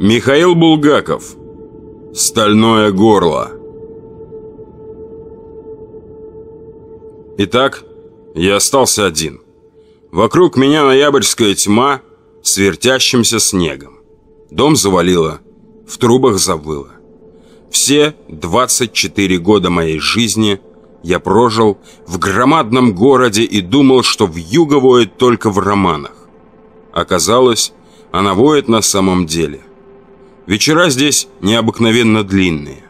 Михаил Булгаков. Стальное горло. Итак, я остался один. Вокруг меня ноябрьская тьма с вертящимся снегом. Дом завалило, в трубах завыло. Все 24 года моей жизни я прожил в громадном городе и думал, что в юго воет только в романах. Оказалось, она воет на самом деле. Вечера здесь необыкновенно длинные.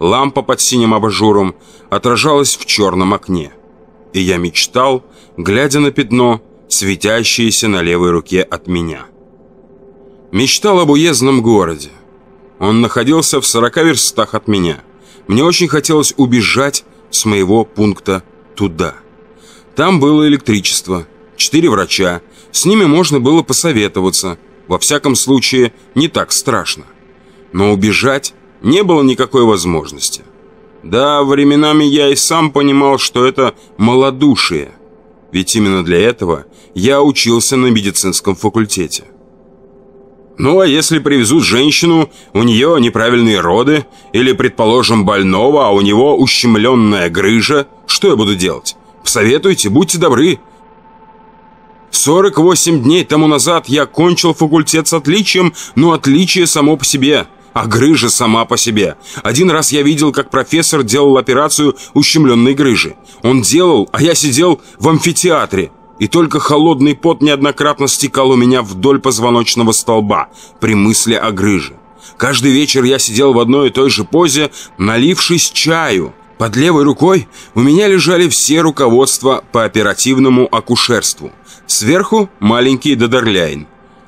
Лампа под синим абажуром отражалась в черном окне. И я мечтал, глядя на пятно, светящееся на левой руке от меня. Мечтал об уездном городе. Он находился в сорока верстах от меня. Мне очень хотелось убежать с моего пункта туда. Там было электричество, четыре врача, с ними можно было посоветоваться. Во всяком случае, не так страшно. Но убежать не было никакой возможности. Да, временами я и сам понимал, что это малодушие. Ведь именно для этого я учился на медицинском факультете. Ну, а если привезут женщину, у нее неправильные роды, или, предположим, больного, а у него ущемленная грыжа, что я буду делать? Посоветуйте, будьте добры. 48 дней тому назад я кончил факультет с отличием, но отличие само по себе, а грыжа сама по себе. Один раз я видел, как профессор делал операцию ущемленной грыжи. Он делал, а я сидел в амфитеатре. И только холодный пот неоднократно стекал у меня вдоль позвоночного столба при мысли о грыже. Каждый вечер я сидел в одной и той же позе, налившись чаю. Под левой рукой у меня лежали все руководства по оперативному акушерству – Сверху маленький Додерляйн,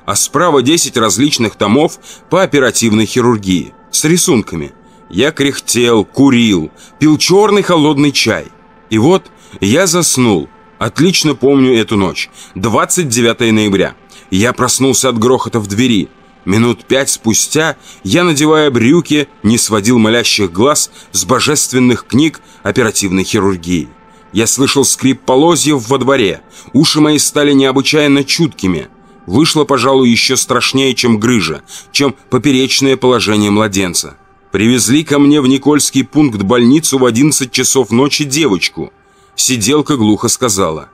а справа 10 различных томов по оперативной хирургии с рисунками. Я кряхтел, курил, пил черный холодный чай. И вот я заснул. Отлично помню эту ночь. 29 ноября. Я проснулся от грохота в двери. Минут пять спустя я, надевая брюки, не сводил молящих глаз с божественных книг оперативной хирургии. Я слышал скрип полозьев во дворе. Уши мои стали необычайно чуткими. Вышло, пожалуй, еще страшнее, чем грыжа, чем поперечное положение младенца. Привезли ко мне в Никольский пункт больницу в 11 часов ночи девочку. Сиделка глухо сказала.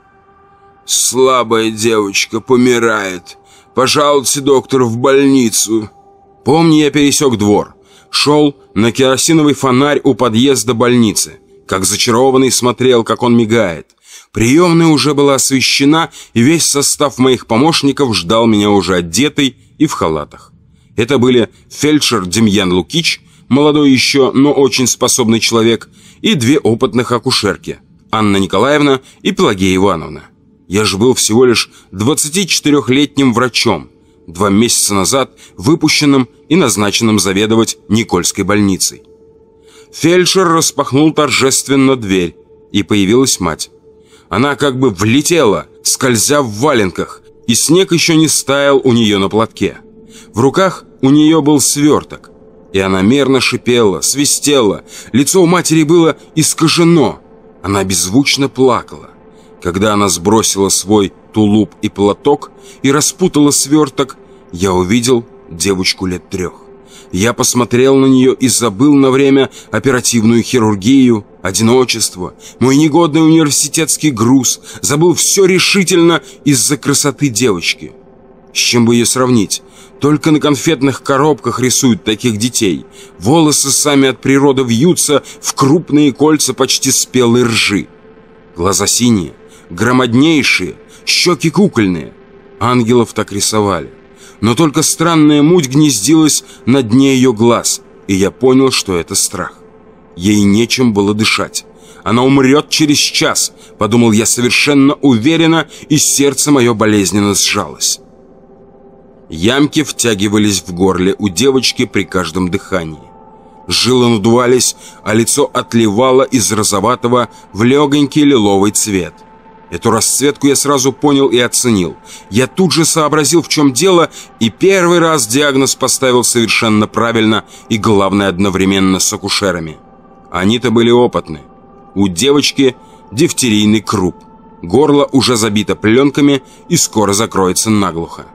«Слабая девочка помирает. Пожалуйте, доктор, в больницу». Помню, я пересек двор. Шел на керосиновый фонарь у подъезда больницы как зачарованный смотрел, как он мигает. Приемная уже была освещена, и весь состав моих помощников ждал меня уже одетый и в халатах. Это были фельдшер Демьян Лукич, молодой еще, но очень способный человек, и две опытных акушерки, Анна Николаевна и Пелагея Ивановна. Я же был всего лишь 24-летним врачом, два месяца назад выпущенным и назначенным заведовать Никольской больницей. Фельдшер распахнул торжественно дверь, и появилась мать. Она как бы влетела, скользя в валенках, и снег еще не стаял у нее на платке. В руках у нее был сверток, и она мерно шипела, свистела, лицо у матери было искажено. Она беззвучно плакала. Когда она сбросила свой тулуп и платок и распутала сверток, я увидел девочку лет трех. Я посмотрел на нее и забыл на время оперативную хирургию, одиночество, мой негодный университетский груз, забыл все решительно из-за красоты девочки. С чем бы ее сравнить? Только на конфетных коробках рисуют таких детей. Волосы сами от природы вьются в крупные кольца почти спелой ржи. Глаза синие, громаднейшие, щеки кукольные. Ангелов так рисовали но только странная муть гнездилась на дне ее глаз, и я понял, что это страх. Ей нечем было дышать. Она умрет через час, подумал я совершенно уверенно, и сердце мое болезненно сжалось. Ямки втягивались в горле у девочки при каждом дыхании. Жилы надувались, а лицо отливало из розоватого в легонький лиловый цвет. Эту расцветку я сразу понял и оценил. Я тут же сообразил, в чем дело, и первый раз диагноз поставил совершенно правильно и, главное, одновременно с акушерами. Они-то были опытны. У девочки дифтерийный круп. Горло уже забито пленками и скоро закроется наглухо.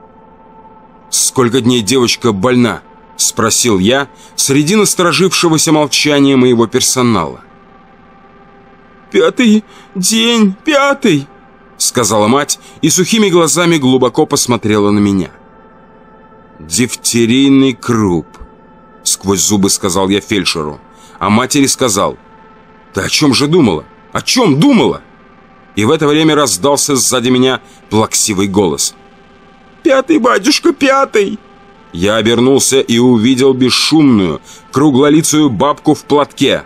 «Сколько дней девочка больна?» – Спросил я среди насторожившегося молчания моего персонала. «Пятый день, пятый!» Сказала мать и сухими глазами глубоко посмотрела на меня. «Дифтерийный круп», — сквозь зубы сказал я фельдшеру. А матери сказал, «Ты о чем же думала? О чем думала?» И в это время раздался сзади меня плаксивый голос. «Пятый, батюшка, пятый!» Я обернулся и увидел бесшумную, круглолицую бабку в платке.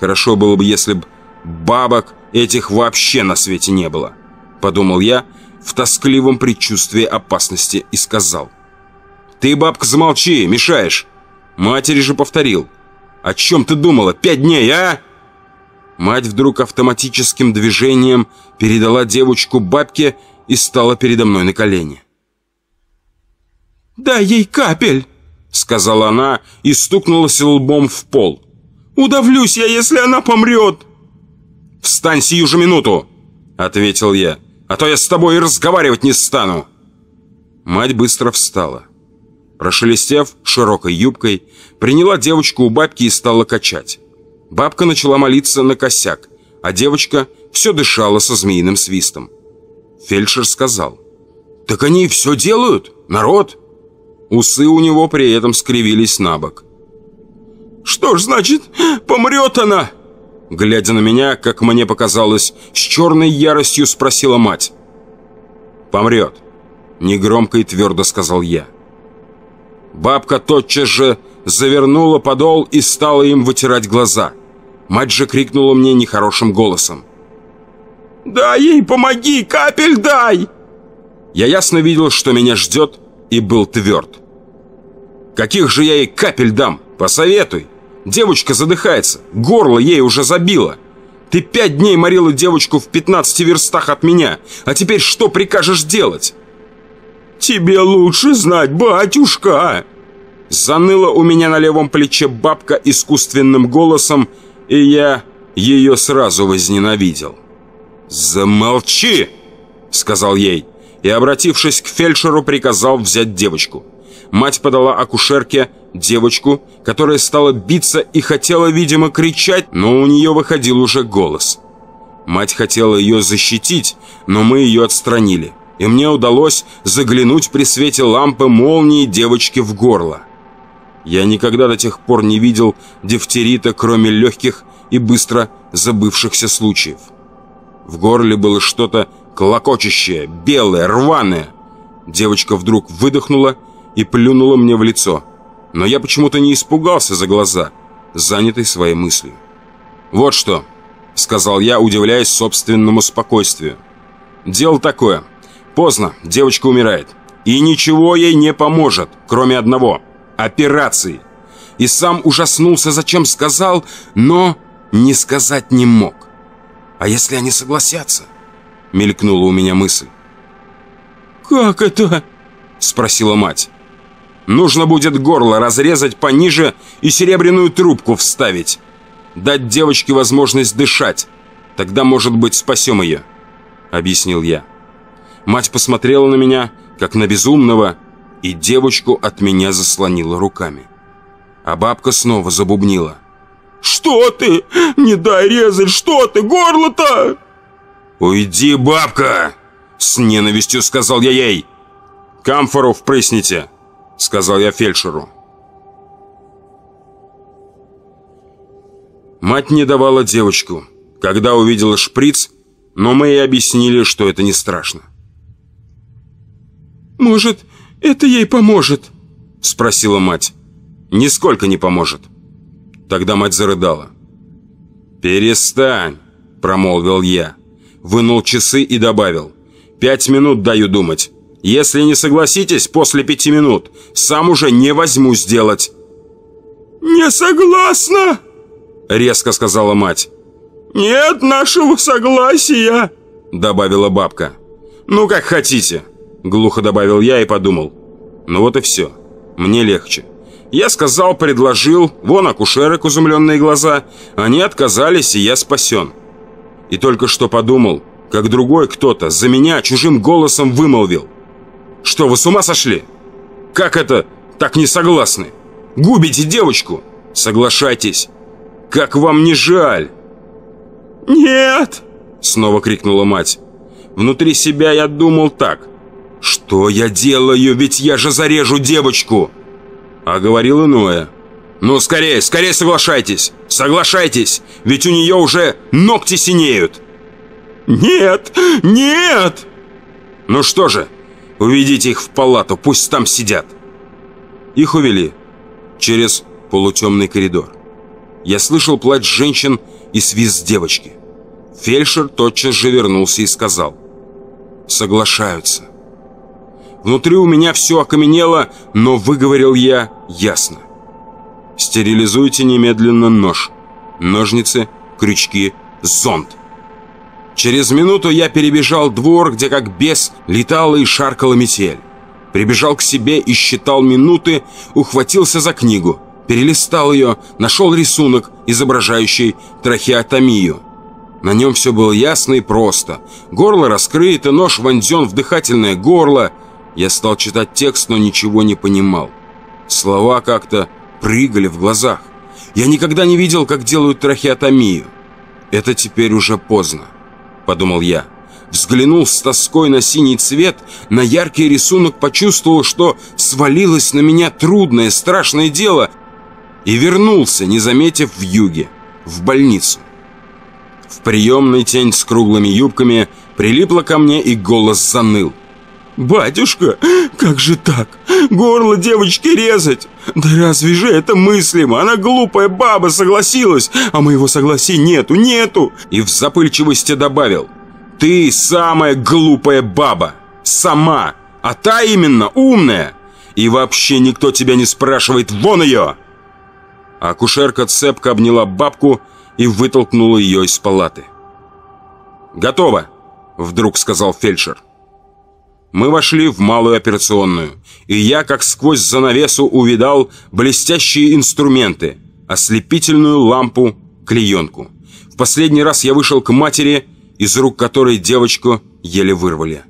Хорошо было бы, если бы бабок этих вообще на свете не было, подумал я в тоскливом предчувствии опасности и сказал. «Ты, бабка, замолчи, мешаешь!» Матери же повторил. «О чем ты думала? Пять дней, а?» Мать вдруг автоматическим движением передала девочку бабке и стала передо мной на колени. «Дай ей капель!» Сказала она и стукнулась лбом в пол. «Удавлюсь я, если она помрет!» «Встань сию же минуту!» Ответил я. «А то я с тобой и разговаривать не стану!» Мать быстро встала. Прошелестев широкой юбкой, приняла девочку у бабки и стала качать. Бабка начала молиться на косяк, а девочка все дышала со змеиным свистом. Фельдшер сказал, «Так они все делают, народ!» Усы у него при этом скривились на бок. «Что ж, значит, помрет она?» Глядя на меня, как мне показалось, с черной яростью спросила мать. «Помрет», — негромко и твердо сказал я. Бабка тотчас же завернула подол и стала им вытирать глаза. Мать же крикнула мне нехорошим голосом. «Дай ей, помоги, капель дай!» Я ясно видел, что меня ждет, и был тверд. «Каких же я ей капель дам? Посоветуй!» Девочка задыхается, горло ей уже забило. Ты пять дней морила девочку в 15 верстах от меня, а теперь что прикажешь делать?» «Тебе лучше знать, батюшка!» Заныла у меня на левом плече бабка искусственным голосом, и я ее сразу возненавидел. «Замолчи!» — сказал ей, и, обратившись к фельдшеру, приказал взять девочку. Мать подала акушерке девочку, которая стала биться и хотела, видимо, кричать, но у нее выходил уже голос. Мать хотела ее защитить, но мы ее отстранили и мне удалось заглянуть при свете лампы молнии девочки в горло. Я никогда до тех пор не видел дифтерита, кроме легких и быстро забывшихся случаев. В горле было что-то клокочущее, белое, рваное. Девочка вдруг выдохнула и плюнула мне в лицо. Но я почему-то не испугался за глаза, занятый своей мыслью. «Вот что», — сказал я, удивляясь собственному спокойствию. «Дело такое». Поздно, девочка умирает. И ничего ей не поможет, кроме одного – операции. И сам ужаснулся, зачем сказал, но не сказать не мог. А если они согласятся? Мелькнула у меня мысль. «Как это?» – спросила мать. «Нужно будет горло разрезать пониже и серебряную трубку вставить. Дать девочке возможность дышать. Тогда, может быть, спасем ее», – объяснил я. Мать посмотрела на меня, как на безумного, и девочку от меня заслонила руками. А бабка снова забубнила. «Что ты? Не дай резать! Что ты? Горло-то!» «Уйди, бабка!» С ненавистью сказал я ей. «Камфору впрысните!» Сказал я фельдшеру. Мать не давала девочку. Когда увидела шприц, но мы ей объяснили, что это не страшно. «Может, это ей поможет?» Спросила мать. «Нисколько не поможет». Тогда мать зарыдала. «Перестань», промолвил я. Вынул часы и добавил. «Пять минут даю думать. Если не согласитесь, после пяти минут сам уже не возьму сделать». «Не согласна!» Резко сказала мать. «Нет нашего согласия!» Добавила бабка. «Ну, как хотите!» Глухо добавил я и подумал. Ну вот и все. Мне легче. Я сказал, предложил, вон акушерок изумленные глаза. Они отказались, и я спасен. И только что подумал, как другой кто-то за меня чужим голосом вымолвил. Что, вы с ума сошли? Как это так не согласны? Губите девочку! Соглашайтесь! Как вам не жаль!» «Нет!» — снова крикнула мать. Внутри себя я думал так. «Что я делаю? Ведь я же зарежу девочку!» А говорил иное. «Ну, скорее, скорее соглашайтесь! Соглашайтесь! Ведь у нее уже ногти синеют!» «Нет! Нет!» «Ну что же, уведите их в палату, пусть там сидят!» Их увели через полутемный коридор. Я слышал плач женщин и свист девочки. Фельдшер тотчас же вернулся и сказал «Соглашаются». Внутри у меня все окаменело, но выговорил я ясно. Стерилизуйте немедленно нож, ножницы, крючки, зонт. Через минуту я перебежал двор, где как бес летала и шаркала метель. Прибежал к себе и считал минуты, ухватился за книгу, перелистал ее, нашел рисунок, изображающий трахеотомию. На нем все было ясно и просто. Горло раскрыто, нож вонзен в дыхательное горло. Я стал читать текст, но ничего не понимал. Слова как-то прыгали в глазах. Я никогда не видел, как делают трахеотомию. Это теперь уже поздно, подумал я. Взглянул с тоской на синий цвет, на яркий рисунок, почувствовал, что свалилось на меня трудное, страшное дело, и вернулся, не заметив в юге, в больницу. В приемной тень с круглыми юбками прилипла ко мне, и голос заныл. «Батюшка, как же так? Горло девочки резать? Да разве же это мыслимо? Она глупая баба согласилась, а моего согласия нету, нету!» И в запыльчивости добавил. «Ты самая глупая баба! Сама! А та именно умная! И вообще никто тебя не спрашивает, вон ее!» Акушерка цепко обняла бабку и вытолкнула ее из палаты. «Готово!» — вдруг сказал фельдшер. Мы вошли в малую операционную, и я, как сквозь занавесу, увидал блестящие инструменты, ослепительную лампу, клеенку. В последний раз я вышел к матери, из рук которой девочку еле вырвали.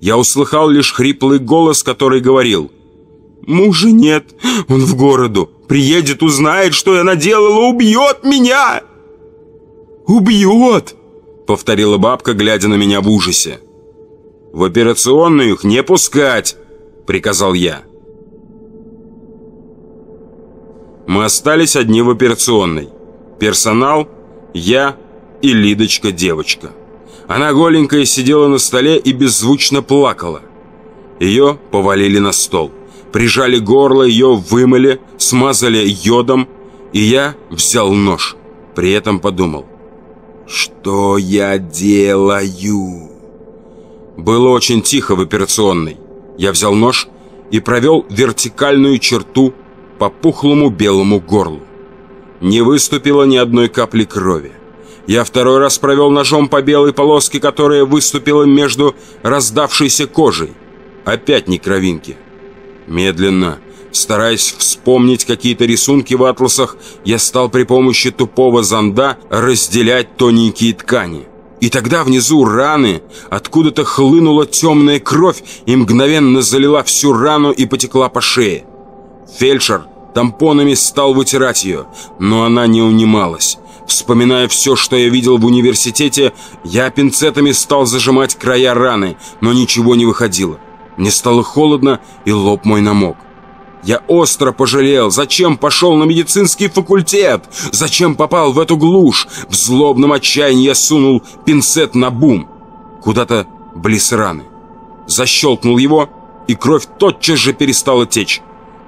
Я услыхал лишь хриплый голос, который говорил «Мужа нет, он в городу, приедет, узнает, что я наделала, убьет меня!» «Убьет!» — повторила бабка, глядя на меня в ужасе. «В операционную их не пускать!» — приказал я. Мы остались одни в операционной. Персонал, я и Лидочка-девочка. Она голенькая сидела на столе и беззвучно плакала. Ее повалили на стол. Прижали горло, ее вымыли, смазали йодом, и я взял нож. При этом подумал, что я делаю? Было очень тихо в операционной. Я взял нож и провел вертикальную черту по пухлому белому горлу. Не выступило ни одной капли крови. Я второй раз провел ножом по белой полоске, которая выступила между раздавшейся кожей. Опять не кровинки. Медленно, стараясь вспомнить какие-то рисунки в атласах, я стал при помощи тупого зонда разделять тоненькие ткани. И тогда внизу раны откуда-то хлынула темная кровь и мгновенно залила всю рану и потекла по шее. Фельдшер тампонами стал вытирать ее, но она не унималась. Вспоминая все, что я видел в университете, я пинцетами стал зажимать края раны, но ничего не выходило. Мне стало холодно, и лоб мой намок. Я остро пожалел, зачем пошел на медицинский факультет, зачем попал в эту глушь. В злобном отчаянии я сунул пинцет на бум, куда-то близ раны. Защелкнул его, и кровь тотчас же перестала течь.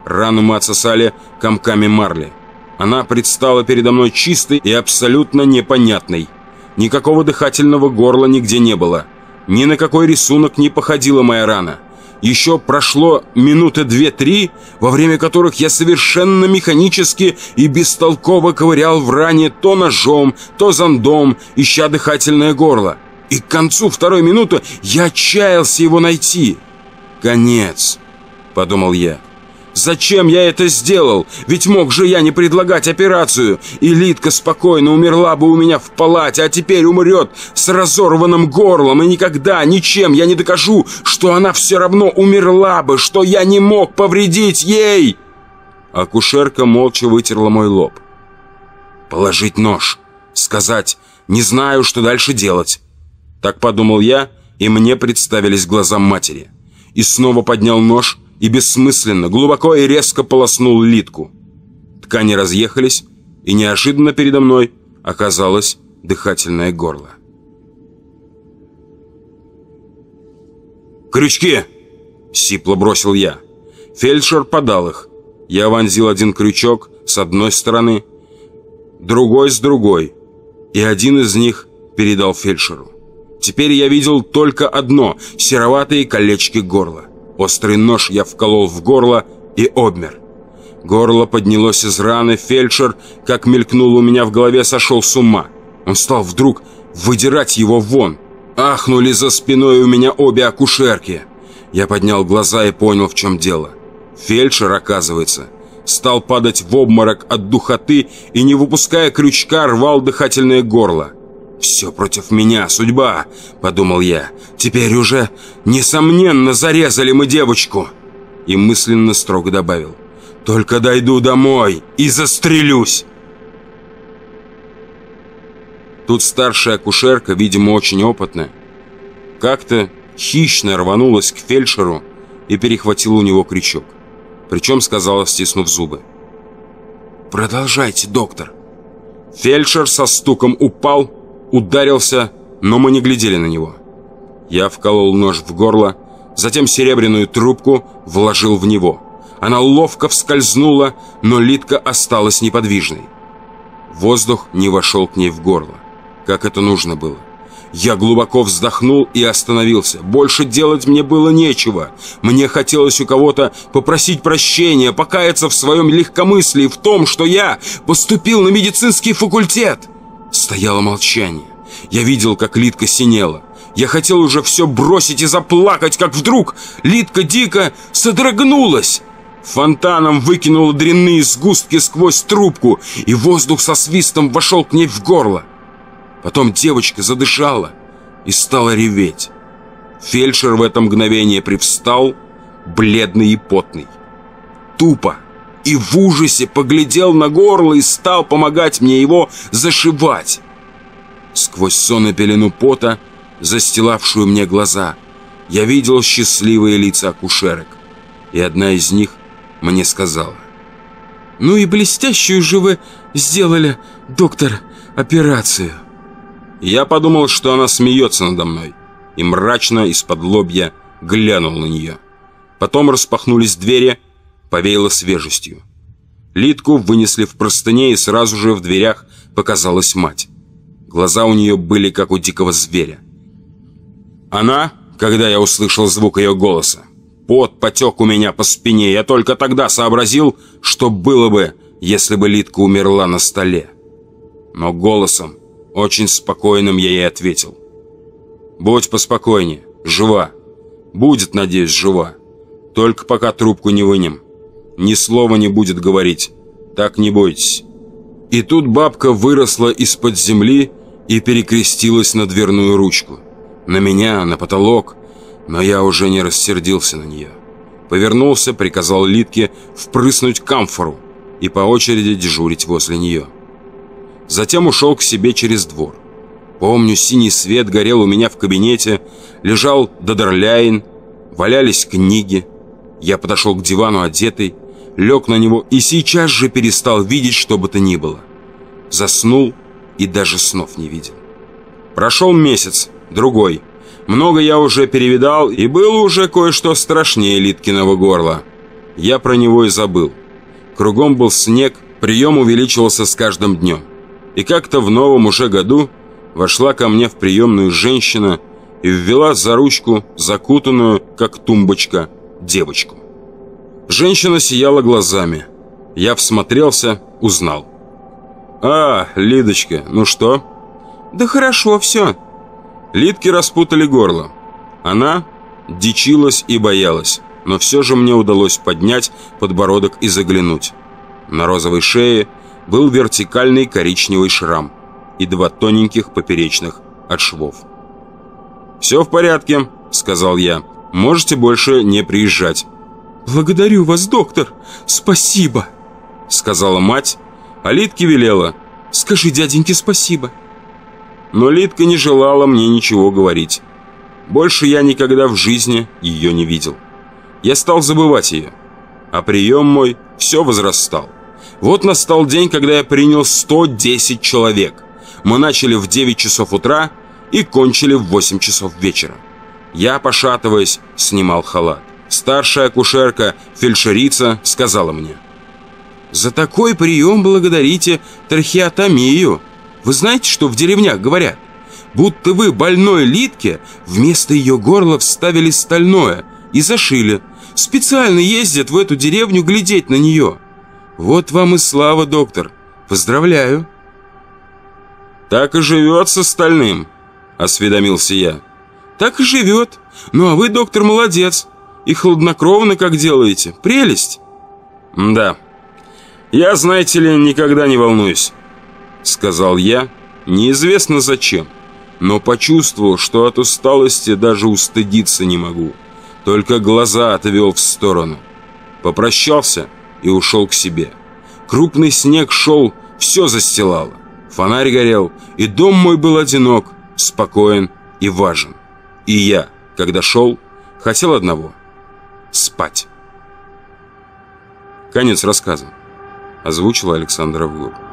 Рану мы отсосали комками марли. Она предстала передо мной чистой и абсолютно непонятной. Никакого дыхательного горла нигде не было. Ни на какой рисунок не походила моя рана. Еще прошло минуты две-три, во время которых я совершенно механически и бестолково ковырял в ране то ножом, то зондом, ища дыхательное горло. И к концу второй минуты я отчаялся его найти. «Конец», — подумал я. Зачем я это сделал? Ведь мог же я не предлагать операцию. И Литка спокойно умерла бы у меня в палате, а теперь умрет с разорванным горлом. И никогда, ничем я не докажу, что она все равно умерла бы, что я не мог повредить ей. Акушерка молча вытерла мой лоб. «Положить нож. Сказать, не знаю, что дальше делать». Так подумал я, и мне представились глаза матери. И снова поднял нож и бессмысленно, глубоко и резко полоснул литку. Ткани разъехались, и неожиданно передо мной оказалось дыхательное горло. «Крючки!» — сипло бросил я. Фельдшер подал их. Я вонзил один крючок с одной стороны, другой с другой, и один из них передал фельдшеру. Теперь я видел только одно — сероватые колечки горла. Острый нож я вколол в горло и обмер. Горло поднялось из раны, фельдшер, как мелькнуло у меня в голове, сошел с ума. Он стал вдруг выдирать его вон. Ахнули за спиной у меня обе акушерки. Я поднял глаза и понял, в чем дело. Фельдшер, оказывается, стал падать в обморок от духоты и, не выпуская крючка, рвал дыхательное горло. «Все против меня, судьба», — подумал я. «Теперь уже, несомненно, зарезали мы девочку». И мысленно строго добавил. «Только дойду домой и застрелюсь». Тут старшая акушерка, видимо, очень опытная, как-то хищно рванулась к фельдшеру и перехватила у него крючок. Причем сказала, стиснув зубы. «Продолжайте, доктор». Фельдшер со стуком упал, ударился, но мы не глядели на него. Я вколол нож в горло, затем серебряную трубку вложил в него. Она ловко вскользнула, но Литка осталась неподвижной. Воздух не вошел к ней в горло, как это нужно было. Я глубоко вздохнул и остановился. Больше делать мне было нечего. Мне хотелось у кого-то попросить прощения, покаяться в своем легкомыслии, в том, что я поступил на медицинский факультет. Стояло молчание. Я видел, как Литка синела. Я хотел уже все бросить и заплакать, как вдруг Литка дико содрогнулась. Фонтаном выкинула дрянные сгустки сквозь трубку, и воздух со свистом вошел к ней в горло. Потом девочка задышала и стала реветь. Фельдшер в это мгновение привстал, бледный и потный. Тупо и в ужасе поглядел на горло и стал помогать мне его зашивать. Сквозь сон и пелену пота, застилавшую мне глаза, я видел счастливые лица акушерок, и одна из них мне сказала. «Ну и блестящую же вы сделали, доктор, операцию». Я подумал, что она смеется надо мной, и мрачно из-под лобья глянул на нее. Потом распахнулись двери, повеяло свежестью. Литку вынесли в простыне, и сразу же в дверях показалась мать. Глаза у нее были, как у дикого зверя. Она, когда я услышал звук ее голоса, пот потек у меня по спине, я только тогда сообразил, что было бы, если бы Литка умерла на столе. Но голосом очень спокойным я ей ответил. «Будь поспокойнее, жива. Будет, надеюсь, жива. Только пока трубку не вынем. Ни слова не будет говорить. Так не бойтесь». И тут бабка выросла из-под земли и перекрестилась на дверную ручку. На меня, на потолок, но я уже не рассердился на нее. Повернулся, приказал Литке впрыснуть камфору и по очереди дежурить возле нее. Затем ушел к себе через двор. Помню, синий свет горел у меня в кабинете, лежал Додерляйн, валялись книги. Я подошел к дивану одетый, лег на него и сейчас же перестал видеть что бы то ни было. Заснул и даже снов не видел. Прошел месяц, другой. Много я уже перевидал, и было уже кое-что страшнее Литкиного горла. Я про него и забыл. Кругом был снег, прием увеличивался с каждым днем. И как-то в новом уже году вошла ко мне в приемную женщина и ввела за ручку закутанную, как тумбочка, девочку. Женщина сияла глазами. Я всмотрелся, узнал. «А, Лидочка, ну что?» «Да хорошо все». Лидки распутали горло. Она дичилась и боялась, но все же мне удалось поднять подбородок и заглянуть. На розовой шее был вертикальный коричневый шрам и два тоненьких поперечных от швов. «Все в порядке», — сказал я. «Можете больше не приезжать». «Благодарю вас, доктор! Спасибо!» сказала мать, а Литке велела «Скажи дяденьке спасибо». Но Литка не желала мне ничего говорить. Больше я никогда в жизни ее не видел. Я стал забывать ее. А прием мой все возрастал. Вот настал день, когда я принял 110 человек. Мы начали в 9 часов утра и кончили в 8 часов вечера. Я, пошатываясь, снимал халат. Старшая акушерка, фельдшерица, сказала мне. «За такой прием благодарите трахеотомию. Вы знаете, что в деревнях говорят? Будто вы больной Литке вместо ее горла вставили стальное и зашили. Специально ездят в эту деревню глядеть на нее. Вот вам и слава, доктор. Поздравляю». «Так и живет со стальным», — осведомился я. «Так и живет. Ну а вы, доктор, молодец. И хладнокровно как делаете. Прелесть!» «Да. Я, знаете ли, никогда не волнуюсь», — сказал я, неизвестно зачем, но почувствовал, что от усталости даже устыдиться не могу. Только глаза отвел в сторону. Попрощался и ушел к себе. Крупный снег шел, все застилало. Фонарь горел, и дом мой был одинок, спокоен и важен. И я, когда шел, хотел одного – спать. Конец рассказа. Озвучила Александра Авгур.